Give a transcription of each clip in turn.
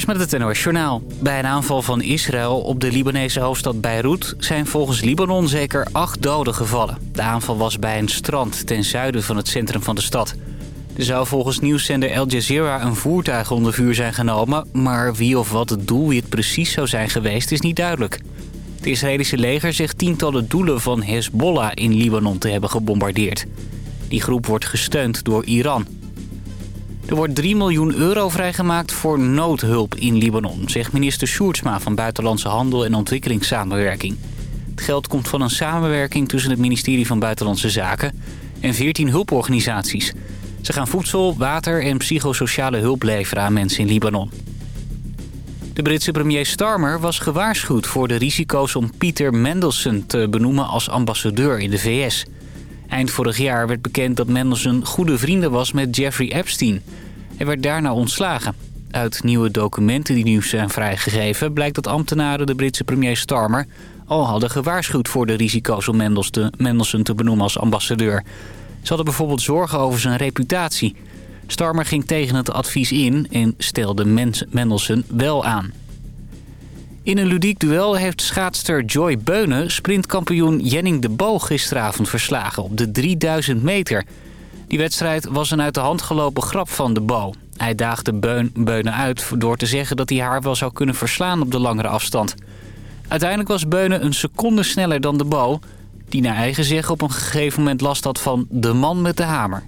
Citydijkers met het NOS. Bij een aanval van Israël op de Libanese hoofdstad Beirut... zijn volgens Libanon zeker acht doden gevallen. De aanval was bij een strand ten zuiden van het centrum van de stad. Er zou volgens nieuwszender Al Jazeera een voertuig onder vuur zijn genomen... maar wie of wat het doel wie het precies zou zijn geweest is niet duidelijk. Het Israëlische leger zegt tientallen doelen van Hezbollah in Libanon te hebben gebombardeerd. Die groep wordt gesteund door Iran... Er wordt 3 miljoen euro vrijgemaakt voor noodhulp in Libanon... zegt minister Sjoerdsma van Buitenlandse Handel en Ontwikkelingssamenwerking. Het geld komt van een samenwerking tussen het ministerie van Buitenlandse Zaken... en 14 hulporganisaties. Ze gaan voedsel, water en psychosociale hulp leveren aan mensen in Libanon. De Britse premier Starmer was gewaarschuwd voor de risico's om Peter Mendelssohn te benoemen als ambassadeur in de VS... Eind vorig jaar werd bekend dat Mendelssohn goede vrienden was met Jeffrey Epstein. Hij werd daarna ontslagen. Uit nieuwe documenten die nu zijn vrijgegeven... blijkt dat ambtenaren de Britse premier Starmer... al hadden gewaarschuwd voor de risico's om Mendelssohn te benoemen als ambassadeur. Ze hadden bijvoorbeeld zorgen over zijn reputatie. Starmer ging tegen het advies in en stelde Mendelssohn wel aan. In een ludiek duel heeft schaatster Joy Beunen sprintkampioen Jenning de Boog gisteravond verslagen op de 3000 meter. Die wedstrijd was een uit de hand gelopen grap van de Bo. Hij daagde Beun, Beunen uit door te zeggen dat hij haar wel zou kunnen verslaan op de langere afstand. Uiteindelijk was Beunen een seconde sneller dan de Bo... die naar eigen zeggen op een gegeven moment last had van de man met de hamer.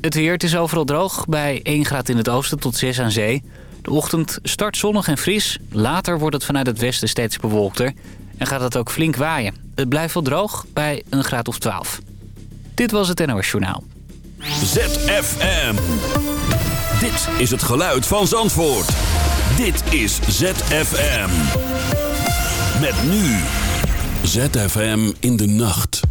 Het weer, het is overal droog, bij 1 graad in het oosten tot 6 aan zee... De ochtend start zonnig en fris. Later wordt het vanuit het westen steeds bewolkter. En gaat het ook flink waaien. Het blijft wel droog bij een graad of 12. Dit was het NOS Journaal. ZFM. Dit is het geluid van Zandvoort. Dit is ZFM. Met nu. ZFM in de nacht.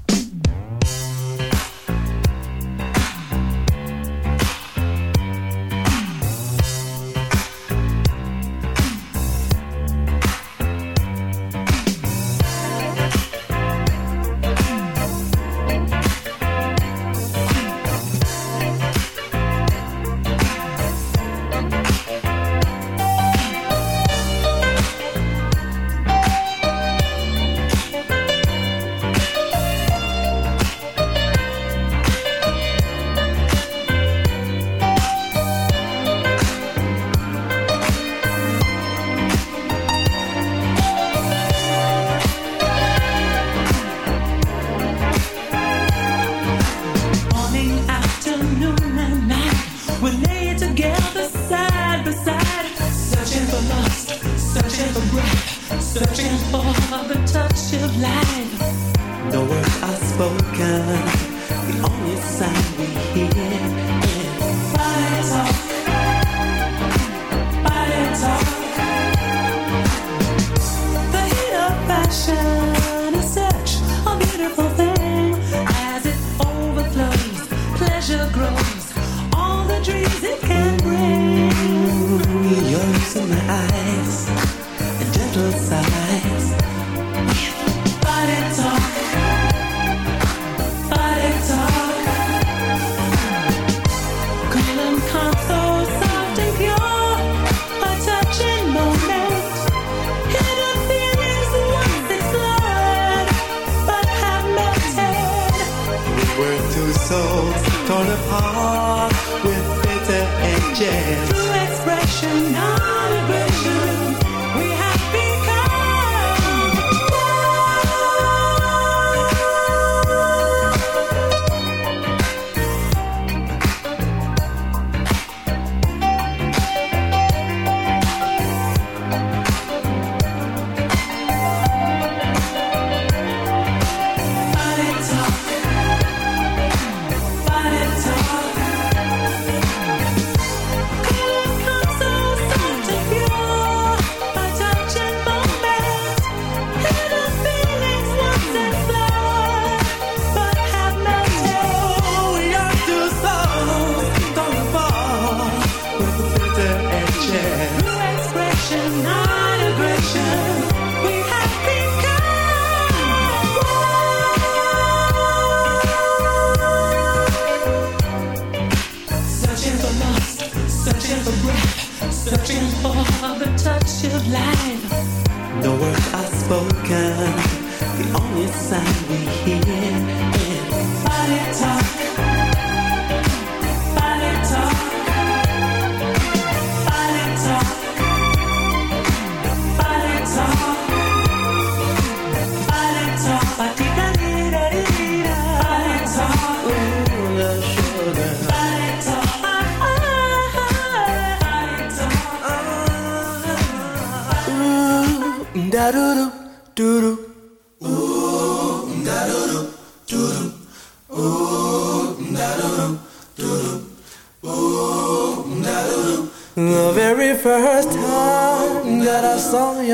apart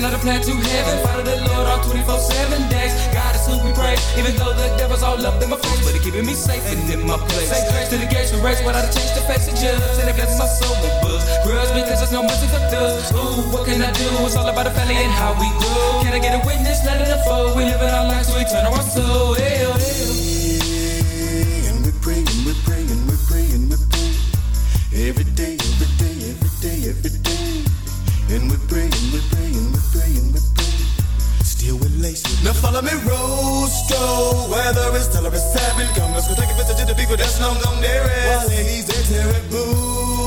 bless you, on a plan to heaven. Follow the Lord all 24 7 days. God is who we pray, even though the devil's all up in my face. But he keeping me safe and in my place. Say grace to the gates we race without a change to face the judge. And it blesses my soul with books. Grudge because there's no mercy for thugs. Ooh, what can I do? It's all about the family and how we grow. Can I get a witness? Let it unfold. We living our lives, we turn our soul. Hey, oh, follow me, Rostro. Weather is tell her it's seven. Come, let's go take a visit to the people that's long gone there. While he's a terrible.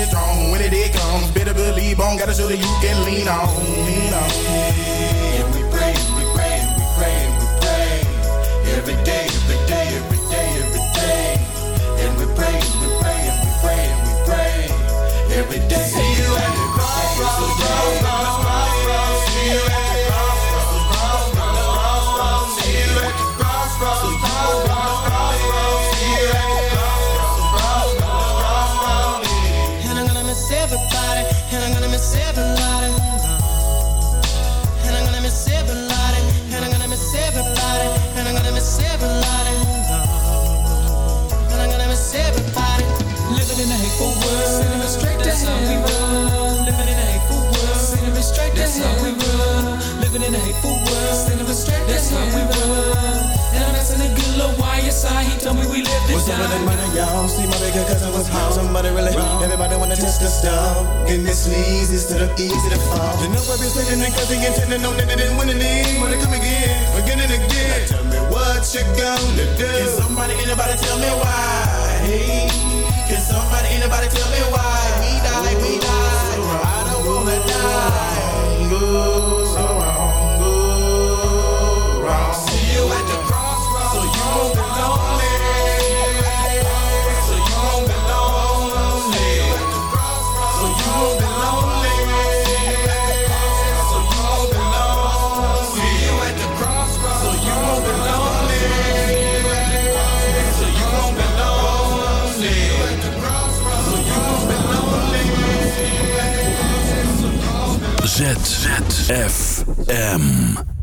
on, strong. When it day comes, better believe on. Gotta show that you can lean on, lean on. And we pray, we pray, we pray, we pray. Every day, every day, every day, every day. And we pray, we pray, we pray, we pray. Every day. See you at the crossroads. What's up with that money, y'all? See my bigger cousin was home. Somebody really, everybody wanna test the stuff. And this leads instead of easy to fall. You know I've been sitting and cause he intended on that they didn't win any. Wanna come again, again and again. Now tell me what you gonna do. Can somebody, anybody tell me why? Hey, can somebody, anybody tell me why? We die, we die. So I don't wanna die. Go so wrong, go wrong. See you at the crossroads, so you won't be lonely. So you won't be lonely. So you won't be lonely. So you won't be lonely. See you at the crossroads, so you won't be lonely. So you won't be lonely. At the crossroads, so you won't be lonely. ZFM.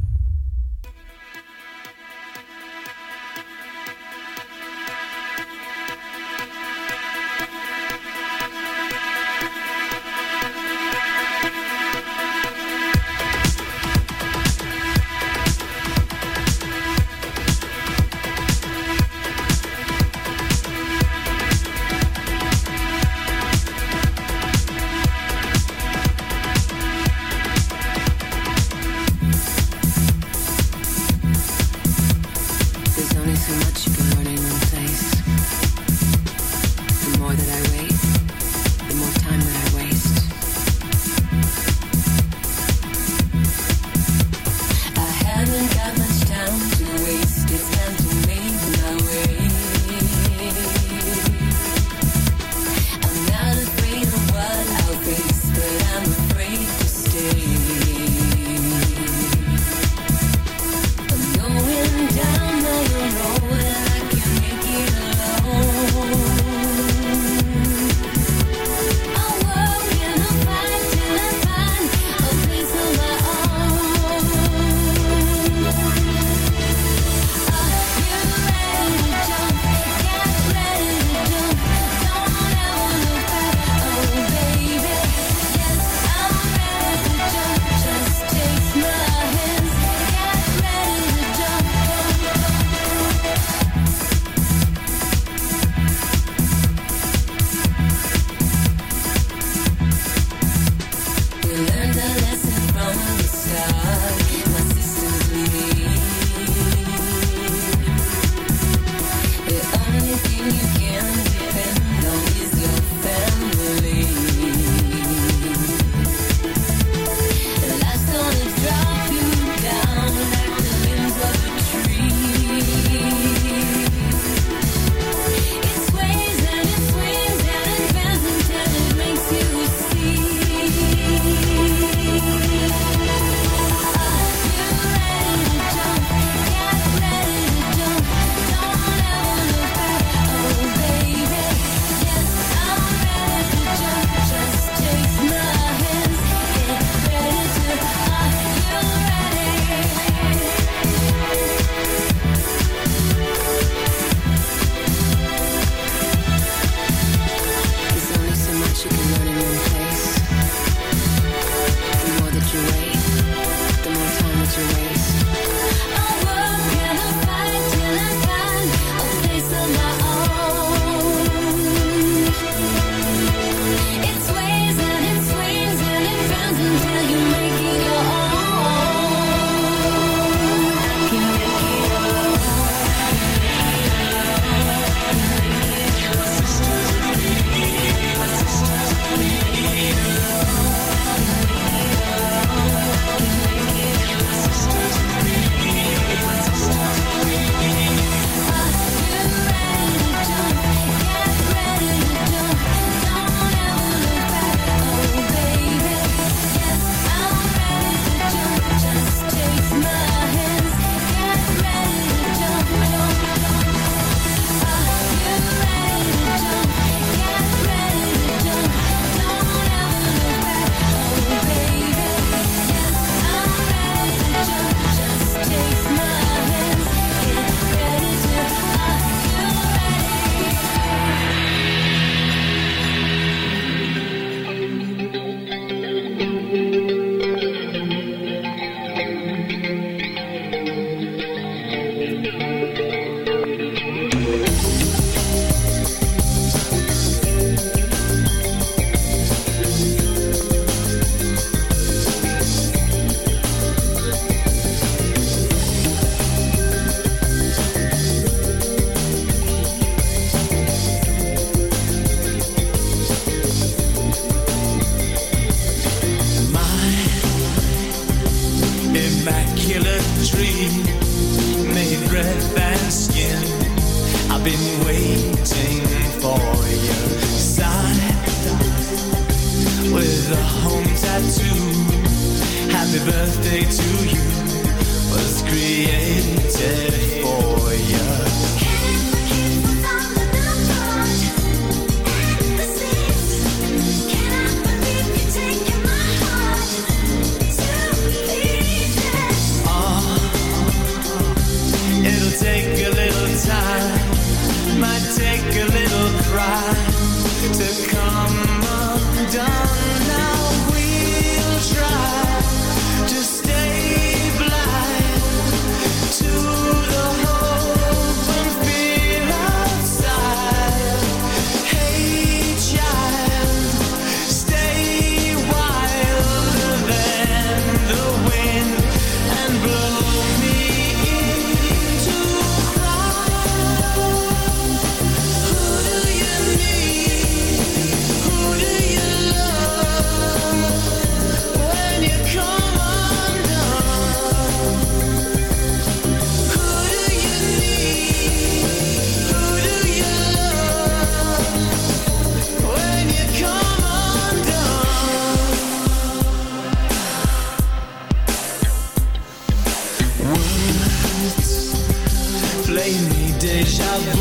play me deja vu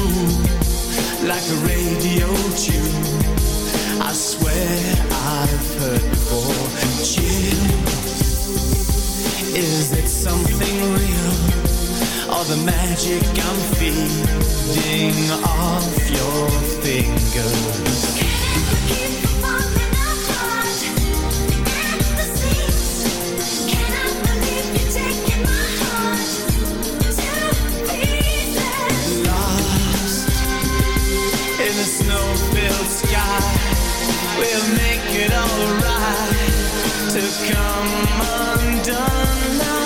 like a radio tune. I swear I've heard before. Chill, is it something real or the magic I'm feeding off your fingers? We'll make it alright to come undone.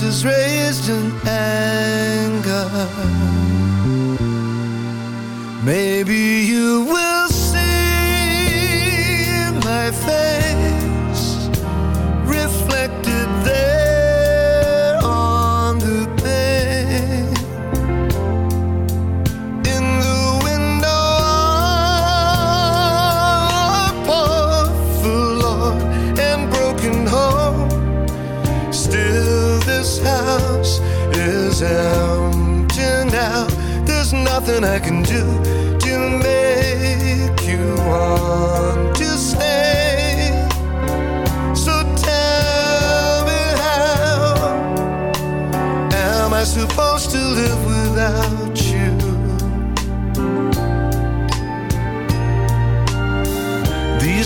voices raised in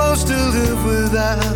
supposed to live without.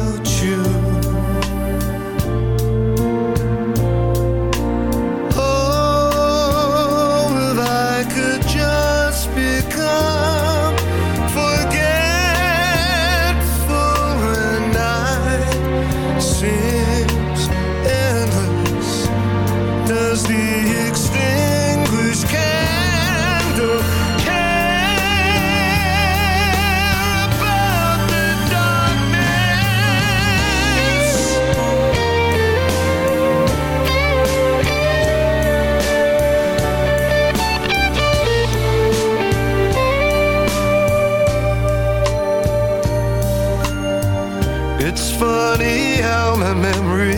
funny how my memory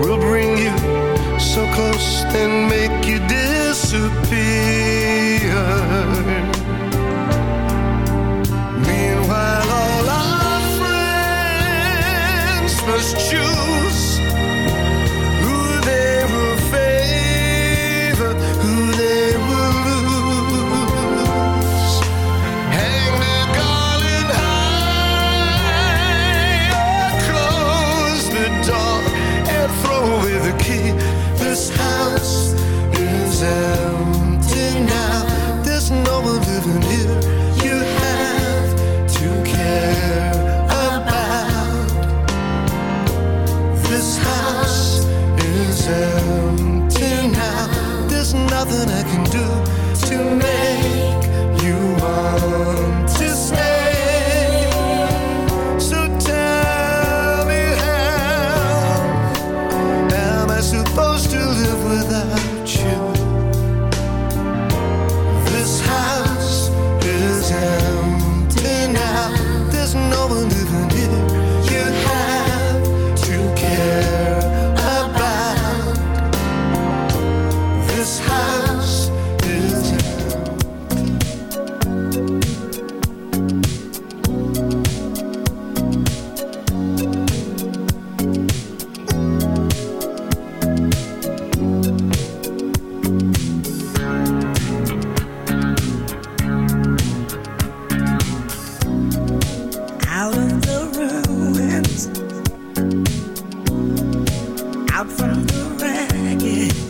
will bring you so close and make you disappear. out from the ragged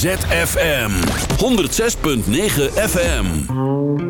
ZFM 106.9 FM.